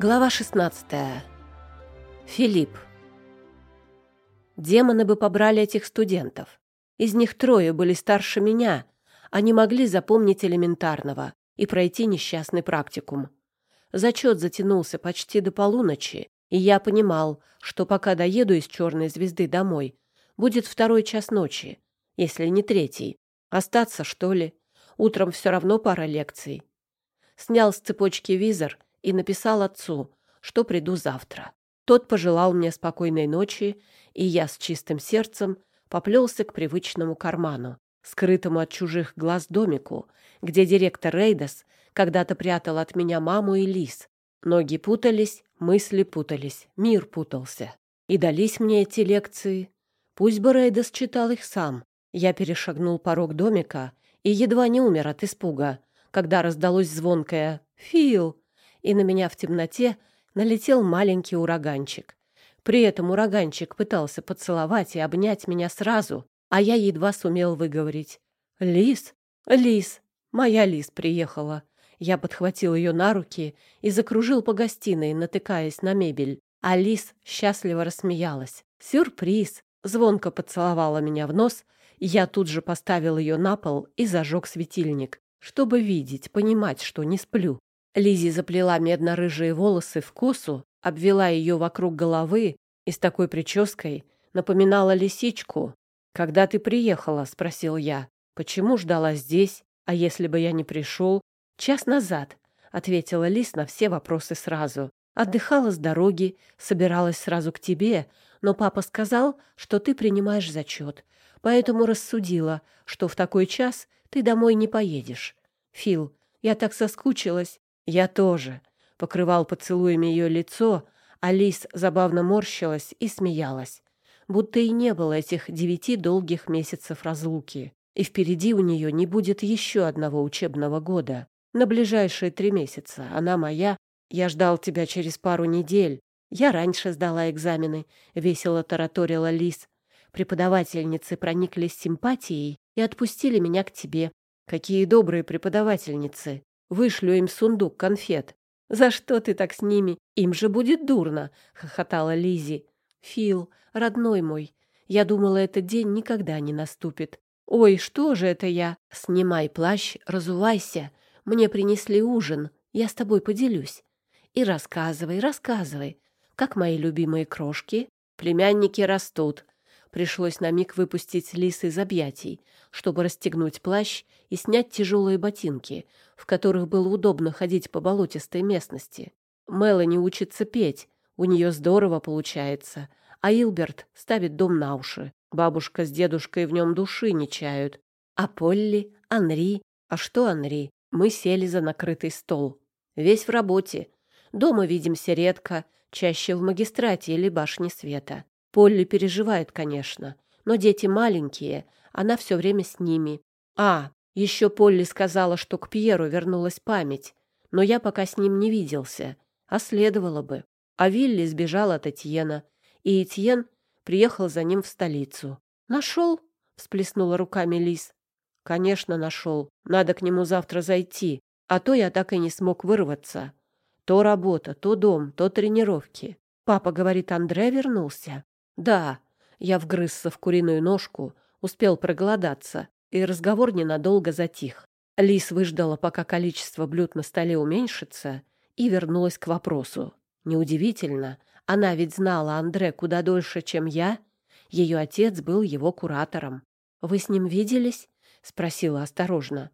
Глава 16. Филипп. Демоны бы побрали этих студентов. Из них трое были старше меня. Они могли запомнить элементарного и пройти несчастный практикум. Зачет затянулся почти до полуночи, и я понимал, что пока доеду из «Черной звезды» домой, будет второй час ночи, если не третий. Остаться, что ли? Утром все равно пара лекций. Снял с цепочки визор — и написал отцу, что приду завтра. Тот пожелал мне спокойной ночи, и я с чистым сердцем поплелся к привычному карману, скрытому от чужих глаз домику, где директор Рейдас когда-то прятал от меня маму и лис. Ноги путались, мысли путались, мир путался. И дались мне эти лекции. Пусть бы Рейдас читал их сам. Я перешагнул порог домика и едва не умер от испуга, когда раздалось звонкое «Фил!» И на меня в темноте налетел маленький ураганчик. При этом ураганчик пытался поцеловать и обнять меня сразу, а я едва сумел выговорить. «Лис? Лис! Моя Лис приехала!» Я подхватил ее на руки и закружил по гостиной, натыкаясь на мебель. А Лис счастливо рассмеялась. «Сюрприз!» Звонко поцеловала меня в нос, я тут же поставил ее на пол и зажег светильник, чтобы видеть, понимать, что не сплю. Лизи заплела медно-рыжие волосы в косу, обвела ее вокруг головы и с такой прической напоминала лисичку. «Когда ты приехала?» — спросил я. «Почему ждала здесь? А если бы я не пришел?» «Час назад», — ответила Лис на все вопросы сразу. «Отдыхала с дороги, собиралась сразу к тебе, но папа сказал, что ты принимаешь зачет, поэтому рассудила, что в такой час ты домой не поедешь. Фил, я так соскучилась. Я тоже. Покрывал поцелуями ее лицо, а Лис забавно морщилась и смеялась. Будто и не было этих девяти долгих месяцев разлуки. И впереди у нее не будет еще одного учебного года. На ближайшие три месяца она моя. Я ждал тебя через пару недель. Я раньше сдала экзамены, — весело тараторила Лис. Преподавательницы прониклись симпатией и отпустили меня к тебе. Какие добрые преподавательницы! Вышлю им сундук конфет. За что ты так с ними? Им же будет дурно, хохотала Лизи. Фил, родной мой, я думала, этот день никогда не наступит. Ой, что же это я? Снимай плащ, разувайся. Мне принесли ужин. Я с тобой поделюсь. И рассказывай, рассказывай, как мои любимые крошки. Племянники растут. Пришлось на миг выпустить лис из объятий, чтобы расстегнуть плащ и снять тяжелые ботинки, в которых было удобно ходить по болотистой местности. Мелани учится петь, у нее здорово получается, а Илберт ставит дом на уши. Бабушка с дедушкой в нем души не чают. А Полли, Анри... А что Анри? Мы сели за накрытый стол. Весь в работе. Дома видимся редко, чаще в магистрате или башне света. Полли переживает, конечно, но дети маленькие, она все время с ними. А, еще Полли сказала, что к Пьеру вернулась память, но я пока с ним не виделся, а следовало бы. А Вилли сбежал от Этьена, и Этьен приехал за ним в столицу. «Нашел?» — всплеснула руками Лис. «Конечно, нашел. Надо к нему завтра зайти, а то я так и не смог вырваться. То работа, то дом, то тренировки. Папа говорит, Андре вернулся. Да, я вгрызся в куриную ножку, успел проголодаться, и разговор ненадолго затих. Лис выждала, пока количество блюд на столе уменьшится, и вернулась к вопросу. Неудивительно, она ведь знала Андре куда дольше, чем я. Ее отец был его куратором. «Вы с ним виделись?» — спросила осторожно.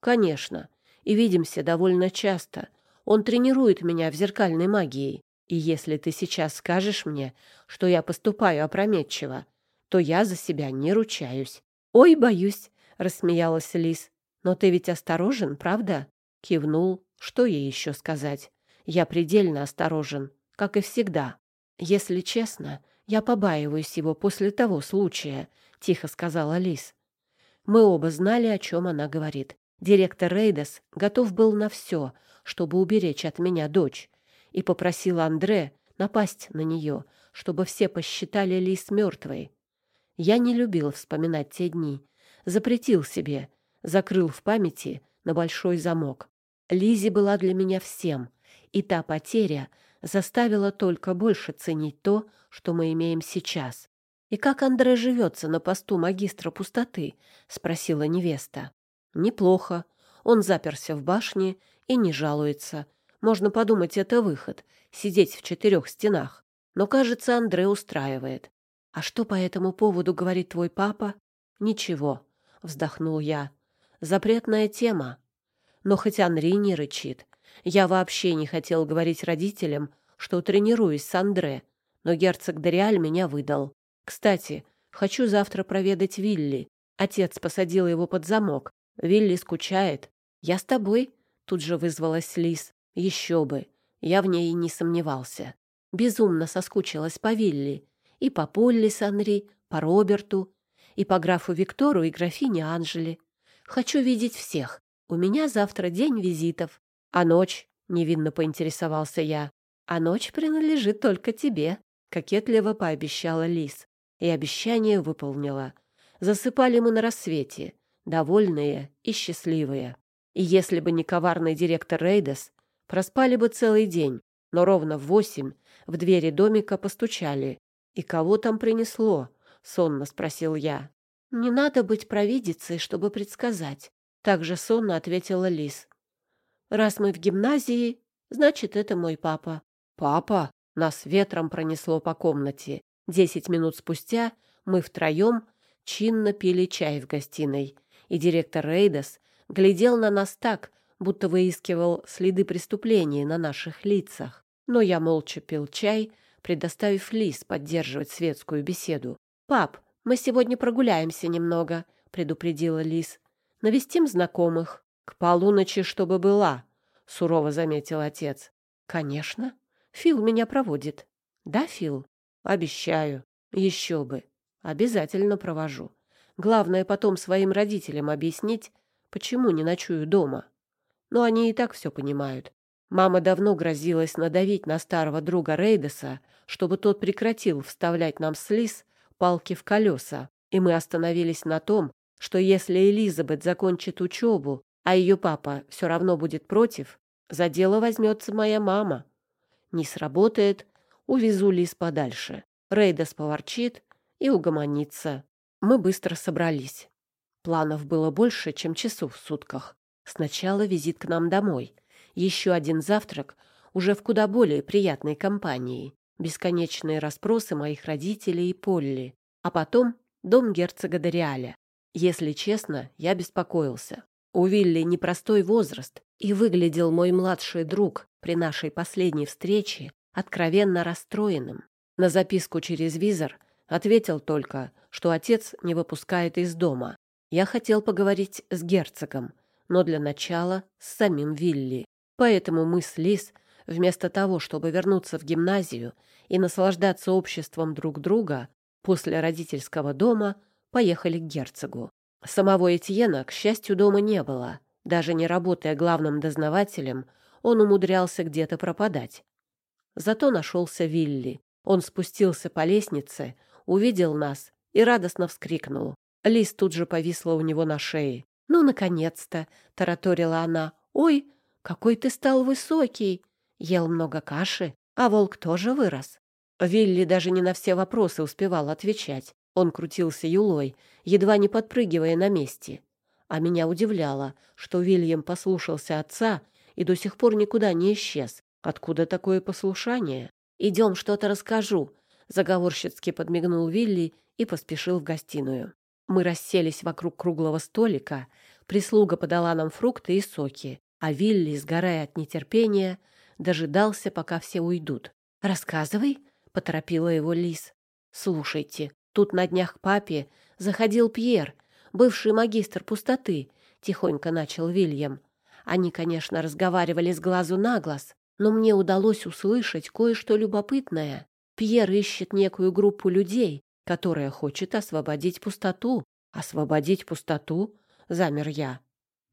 «Конечно, и видимся довольно часто. Он тренирует меня в зеркальной магии. И если ты сейчас скажешь мне, что я поступаю опрометчиво, то я за себя не ручаюсь. Ой, боюсь, рассмеялась Лис. Но ты ведь осторожен, правда? Кивнул. Что ей еще сказать? Я предельно осторожен, как и всегда. Если честно, я побаиваюсь его после того случая, тихо сказала Лис. Мы оба знали, о чем она говорит. Директор Рейдес готов был на все, чтобы уберечь от меня дочь, и попросила Андре напасть на нее, чтобы все посчитали Лис мертвой. Я не любил вспоминать те дни, запретил себе, закрыл в памяти на большой замок. Лизи была для меня всем, И та потеря заставила только больше ценить то, что мы имеем сейчас. «И как Андре живется на посту магистра пустоты?» — спросила невеста. «Неплохо. Он заперся в башне и не жалуется. Можно подумать, это выход — сидеть в четырех стенах. Но, кажется, Андре устраивает. А что по этому поводу говорит твой папа? Ничего, — вздохнул я. Запретная тема. Но хоть Анри не рычит. Я вообще не хотел говорить родителям, что тренируюсь с Андре, но герцог Дориаль меня выдал. Кстати, хочу завтра проведать Вилли. Отец посадил его под замок. Вилли скучает. Я с тобой, тут же вызвалась Лис. Еще бы. Я в ней не сомневался. Безумно соскучилась по Вилли. И по Полли с Анри, по Роберту, и по графу Виктору и графине Анжели. Хочу видеть всех. У меня завтра день визитов. А ночь? — невинно поинтересовался я. А ночь принадлежит только тебе, — кокетливо пообещала Лис. И обещание выполнила. Засыпали мы на рассвете, довольные и счастливые. И если бы не коварный директор Рейдес, проспали бы целый день, но ровно в восемь в двери домика постучали. «И кого там принесло?» — сонно спросил я. «Не надо быть провидицей, чтобы предсказать», — также сонно ответила Лис. «Раз мы в гимназии, значит, это мой папа». «Папа?» — нас ветром пронесло по комнате. Десять минут спустя мы втроем чинно пили чай в гостиной, и директор Рейдас глядел на нас так, будто выискивал следы преступления на наших лицах. Но я молча пил чай, предоставив Лис поддерживать светскую беседу. «Пап, мы сегодня прогуляемся немного», — предупредила Лис. «Навестим знакомых». «К полуночи, чтобы была», — сурово заметил отец. «Конечно. Фил меня проводит». «Да, Фил?» «Обещаю. Еще бы. Обязательно провожу. Главное потом своим родителям объяснить, почему не ночую дома. Но они и так все понимают. Мама давно грозилась надавить на старого друга Рейдеса, чтобы тот прекратил вставлять нам с Лиз палки в колеса, и мы остановились на том, что если Элизабет закончит учебу, а ее папа все равно будет против, за дело возьмется моя мама. Не сработает, увезу Лиз подальше. Рейдес поворчит и угомонится. Мы быстро собрались. Планов было больше, чем часов в сутках. Сначала визит к нам домой — еще один завтрак уже в куда более приятной компании. Бесконечные расспросы моих родителей и Полли. А потом дом герцога Дориаля. Если честно, я беспокоился. У Вилли непростой возраст, и выглядел мой младший друг при нашей последней встрече откровенно расстроенным. На записку через визор ответил только, что отец не выпускает из дома. Я хотел поговорить с герцогом, но для начала с самим Вилли. Поэтому мы с Лиз, вместо того, чтобы вернуться в гимназию и наслаждаться обществом друг друга, после родительского дома поехали к герцогу. Самого Этьена, к счастью, дома не было. Даже не работая главным дознавателем, он умудрялся где-то пропадать. Зато нашелся Вилли. Он спустился по лестнице, увидел нас и радостно вскрикнул. Лиз тут же повисла у него на шее. «Ну, наконец-то!» — тараторила она. «Ой, какой ты стал высокий! Ел много каши, а волк тоже вырос. Вилли даже не на все вопросы успевал отвечать. Он крутился юлой, едва не подпрыгивая на месте. А меня удивляло, что Вильям послушался отца и до сих пор никуда не исчез. Откуда такое послушание? «Идем, что-то расскажу», — заговорщицки подмигнул Вилли и поспешил в гостиную. Мы расселись вокруг круглого столика, прислуга подала нам фрукты и соки, а Вилли, сгорая от нетерпения, дожидался, пока все уйдут. «Рассказывай», — поторопила его Лис. «Слушайте, тут на днях к папе заходил Пьер, бывший магистр пустоты», — тихонько начал Вильям. Они, конечно, разговаривали с глазу на глаз, но мне удалось услышать кое-что любопытное. Пьер ищет некую группу людей, которая хочет освободить пустоту. «Освободить пустоту?» — замер я.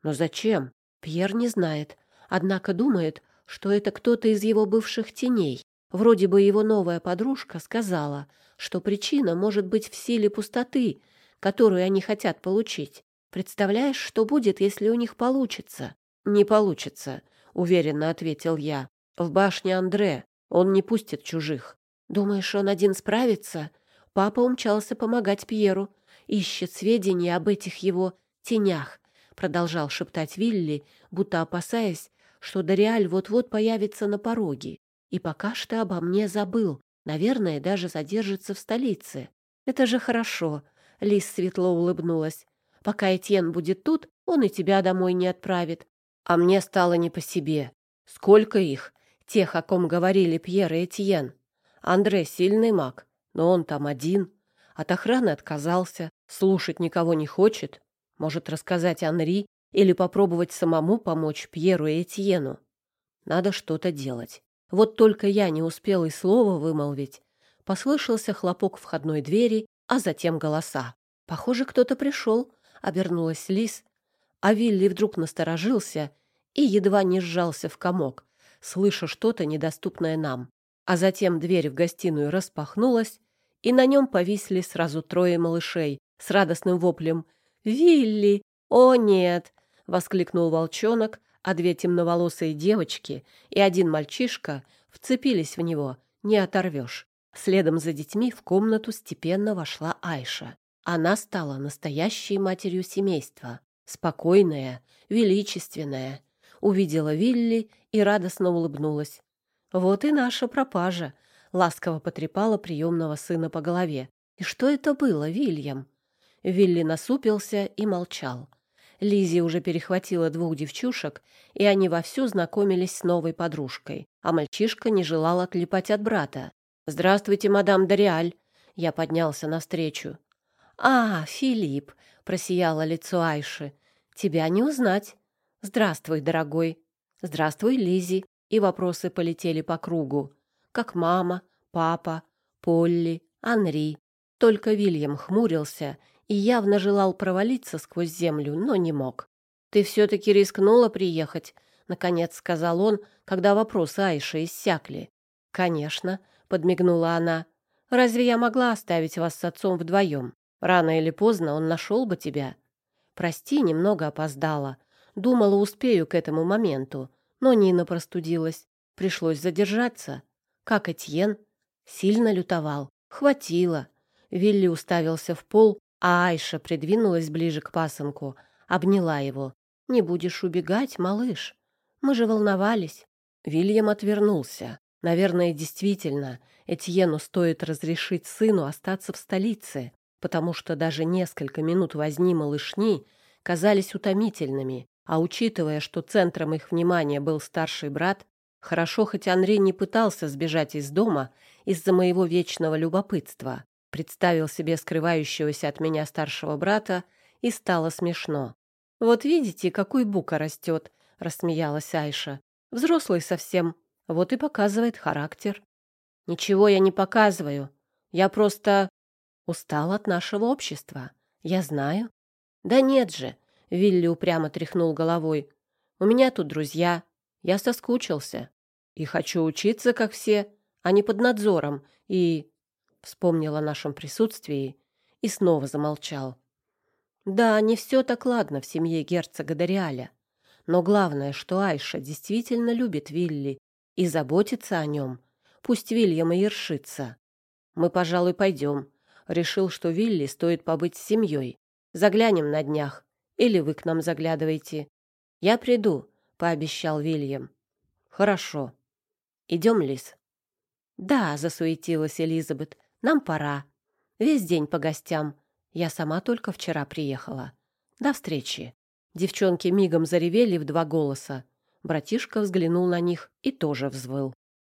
«Но зачем?» Пьер не знает, однако думает, что это кто-то из его бывших теней. Вроде бы его новая подружка сказала, что причина может быть в силе пустоты, которую они хотят получить. Представляешь, что будет, если у них получится? Не получится, уверенно ответил я. В башне Андре. Он не пустит чужих. Думаешь, он один справится? Папа умчался помогать Пьеру. Ищет сведения об этих его тенях. Продолжал шептать Вилли, будто опасаясь, что Дориаль вот-вот появится на пороге. И пока что обо мне забыл. Наверное, даже задержится в столице. Это же хорошо. Лис светло улыбнулась. Пока Этьен будет тут, он и тебя домой не отправит. А мне стало не по себе. Сколько их? Тех, о ком говорили Пьер и Этьен. Андре сильный маг, но он там один. От охраны отказался, слушать никого не хочет. Может рассказать Анри или попробовать самому помочь Пьеру и Этьену. Надо что-то делать. Вот только я не успел и слова вымолвить. Послышался хлопок входной двери, а затем голоса. Похоже, кто-то пришел, обернулась Лис, а Вилли вдруг насторожился и едва не сжался в комок, слыша что-то недоступное нам. А затем дверь в гостиную распахнулась, и на нем повисли сразу трое малышей с радостным воплем «Вилли! О, нет!» — воскликнул волчонок, а две темноволосые девочки и один мальчишка вцепились в него, не оторвешь. Следом за детьми в комнату степенно вошла Айша. Она стала настоящей матерью семейства, спокойная, величественная. Увидела Вилли и радостно улыбнулась. Вот и наша пропажа, ласково потрепала приемного сына по голове. И что это было, Вильям? Вилли насупился и молчал. Лизи уже перехватила двух девчушек, и они вовсю знакомились с новой подружкой, а мальчишка не желал отлипать от брата. «Здравствуйте, мадам Дориаль!» Я поднялся навстречу. «А, Филипп!» — просияло лицо Айши. «Тебя не узнать. Здравствуй, дорогой. Здравствуй, Лизи. И вопросы полетели по кругу. Как мама, папа, Полли, Анри. Только Вильям хмурился и явно желал провалиться сквозь землю, но не мог. «Ты все-таки рискнула приехать», — наконец сказал он, когда вопросы Айши иссякли. «Конечно», — подмигнула она. «Разве я могла оставить вас с отцом вдвоем? Рано или поздно он нашел бы тебя. Прости, немного опоздала. Думала, успею к этому моменту, но Нина простудилась. Пришлось задержаться. Как Этьен? Сильно лютовал. Хватило. Вилли уставился в пол, а Айша придвинулась ближе к пасынку, обняла его. «Не будешь убегать, малыш? Мы же волновались». Вильям отвернулся. Наверное, действительно, Этьену стоит разрешить сыну остаться в столице, потому что даже несколько минут возни малышни казались утомительными, а учитывая, что центром их внимания был старший брат, хорошо хоть Анри не пытался сбежать из дома из-за моего вечного любопытства. Представил себе скрывающегося от меня старшего брата, и стало смешно. «Вот видите, какой бука растет», — рассмеялась Айша. «Взрослый совсем, вот и показывает характер». «Ничего я не показываю. Я просто устал от нашего общества. Я знаю». «Да нет же», Вилли упрямо тряхнул головой. «У меня тут друзья. Я соскучился. И хочу учиться, как все, а не под надзором. И...» Вспомнил о нашем присутствии и снова замолчал. «Да, не все так ладно в семье герцога Дориаля. Но главное, что Айша действительно любит Вилли и заботится о нем. Пусть Вильям и ершится. Мы, пожалуй, пойдем. Решил, что Вилли стоит побыть с семьей. Заглянем на днях. Или вы к нам заглядываете. Я приду, пообещал Вильям. Хорошо. Идем, Лис. Да, засуетилась Элизабет. Нам пора. Весь день по гостям. Я сама только вчера приехала. До встречи. Девчонки мигом заревели в два голоса. Братишка взглянул на них и тоже взвыл.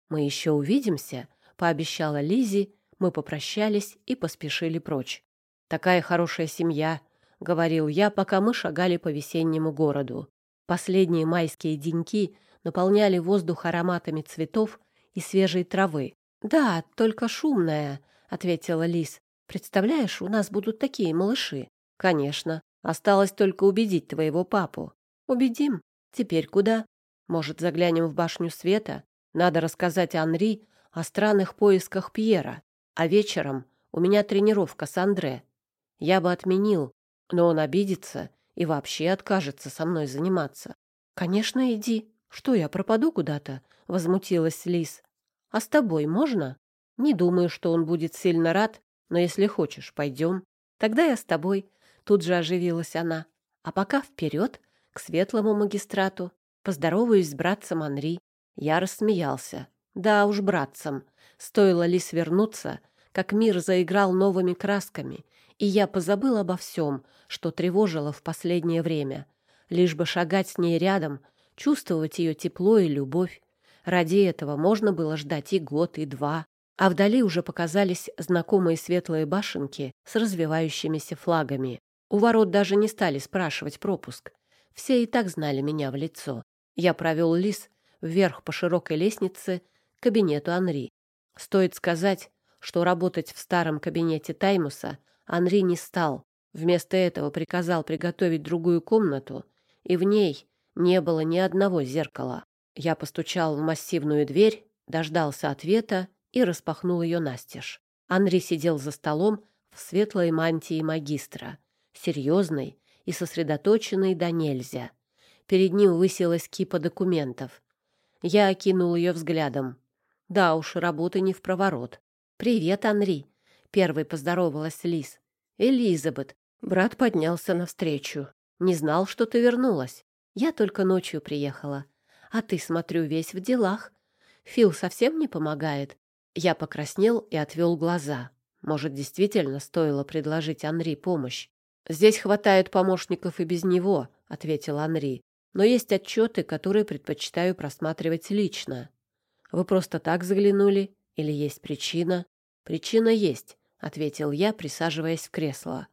Мы еще увидимся, пообещала Лизи. Мы попрощались и поспешили прочь. Такая хорошая семья, — говорил я, пока мы шагали по весеннему городу. Последние майские деньки наполняли воздух ароматами цветов и свежей травы. «Да, только шумная», — ответила Лис. «Представляешь, у нас будут такие малыши». «Конечно. Осталось только убедить твоего папу». «Убедим. Теперь куда? Может, заглянем в башню света? Надо рассказать Анри о странных поисках Пьера. А вечером у меня тренировка с Андре. Я бы отменил, но он обидится и вообще откажется со мной заниматься. Конечно, иди. «Что я пропаду куда-то?» — возмутилась Лис. «А с тобой можно?» «Не думаю, что он будет сильно рад, но если хочешь, пойдем». «Тогда я с тобой», — тут же оживилась она. «А пока вперед, к светлому магистрату. Поздороваюсь с братцем Анри». Я рассмеялся. «Да уж, братцам. Стоило ли свернуться, как мир заиграл новыми красками, и я позабыл обо всем, что тревожило в последнее время. Лишь бы шагать с ней рядом, чувствовать ее тепло и любовь. Ради этого можно было ждать и год, и два. А вдали уже показались знакомые светлые башенки с развивающимися флагами. У ворот даже не стали спрашивать пропуск. Все и так знали меня в лицо. Я провел лис вверх по широкой лестнице к кабинету Анри. Стоит сказать, что работать в старом кабинете Таймуса Анри не стал. Вместо этого приказал приготовить другую комнату, и в ней не было ни одного зеркала. Я постучал в массивную дверь, дождался ответа и распахнул ее настежь. Анри сидел за столом в светлой мантии магистра, серьезный и сосредоточенный до нельзя. Перед ним высилась кипа документов. Я окинул ее взглядом. Да уж, работа не в проворот. «Привет, Анри!» — первой поздоровалась Лиз. «Элизабет!» — брат поднялся навстречу. «Не знал, что ты вернулась. Я только ночью приехала. А ты, смотрю, весь в делах. Фил совсем не помогает. Я покраснел и отвел глаза. Может, действительно стоило предложить Анри помощь. «Здесь хватает помощников и без него», — ответил Анри. «Но есть отчеты, которые предпочитаю просматривать лично. Вы просто так заглянули? Или есть причина?» «Причина есть», — ответил я, присаживаясь в кресло.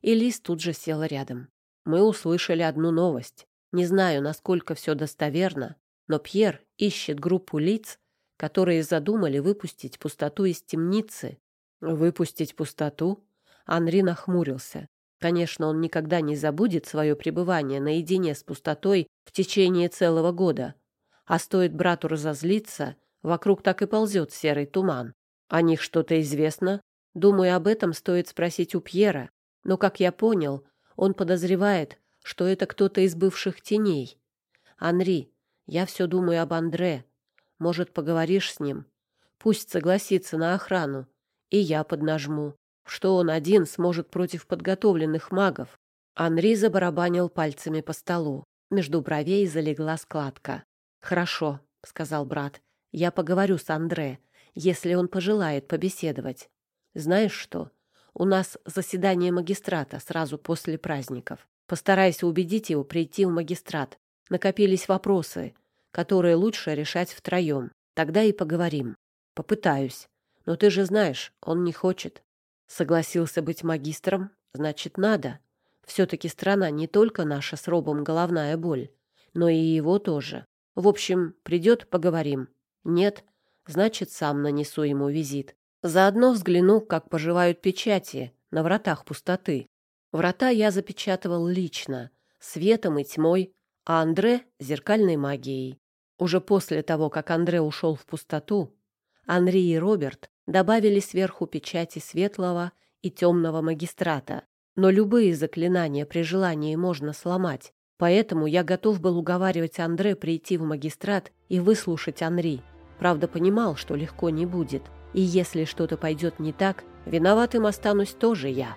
И Лис тут же села рядом. «Мы услышали одну новость. Не знаю, насколько все достоверно, но Пьер ищет группу лиц, которые задумали выпустить пустоту из темницы. Выпустить пустоту? Анри нахмурился. Конечно, он никогда не забудет свое пребывание наедине с пустотой в течение целого года. А стоит брату разозлиться, вокруг так и ползет серый туман. О них что-то известно? Думаю, об этом стоит спросить у Пьера. Но, как я понял, он подозревает, что это кто-то из бывших теней. Анри, я все думаю об Андре. Может, поговоришь с ним? Пусть согласится на охрану, и я поднажму, что он один сможет против подготовленных магов. Анри забарабанил пальцами по столу. Между бровей залегла складка. «Хорошо», — сказал брат, — «я поговорю с Андре, если он пожелает побеседовать. Знаешь что? У нас заседание магистрата сразу после праздников. Постарайся убедить его прийти в магистрат. Накопились вопросы, которые лучше решать втроем. Тогда и поговорим. Попытаюсь. Но ты же знаешь, он не хочет. Согласился быть магистром, значит, надо. Все-таки страна не только наша с Робом головная боль, но и его тоже. В общем, придет, поговорим. Нет, значит, сам нанесу ему визит. Заодно взгляну, как поживают печати на вратах пустоты. Врата я запечатывал лично, светом и тьмой, а Андре — зеркальной магией. Уже после того, как Андре ушел в пустоту, Анри и Роберт добавили сверху печати светлого и темного магистрата. Но любые заклинания при желании можно сломать, поэтому я готов был уговаривать Андре прийти в магистрат и выслушать Анри. Правда, понимал, что легко не будет, и если что-то пойдет не так, виноватым останусь тоже я».